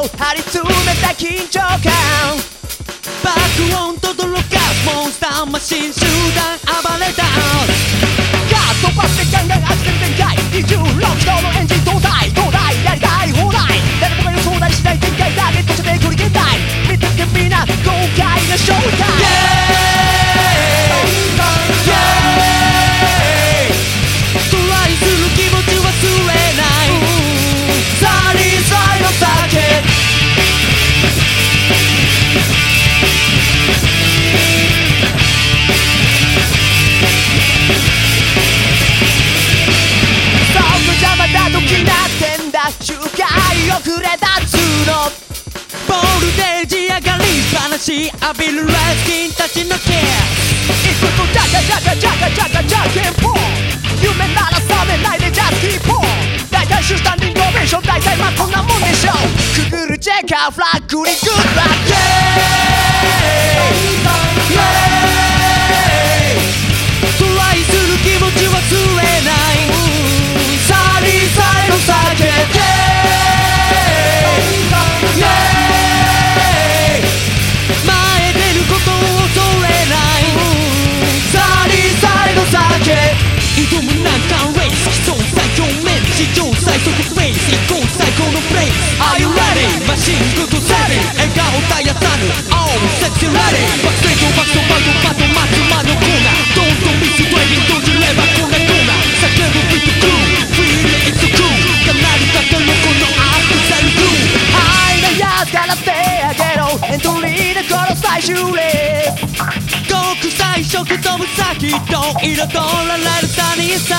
を張り詰めた緊張感。爆音と泥かモンスターマシン集団。れたっつうのボルテージ上がりっぱなし浴びるレスキンたちのケいつもジャカジャカジャカジャカジャケンポン夢なら覚めないでジャスキーポン大体シュスタンディングオベーション大体まあこんなもんでしょくぐるチェッカーフラッグにグッラッケト最速フェイス行こう最高のプレイ Are you ready? マシングッドセビン笑顔絶やさぬ。Oh sexy lady バックステージをバックとバックバットマッチマのコーナー。Don't don't miss the waiting 閉じればこんなコーナー叫ぶビー。トクルー。Feel it it's so cool かなり高のこのアクセルグルー。はいなやつから手あげろ。エントリーでこの最終レース極彩色飛ぶ先と彩られるサニーサイ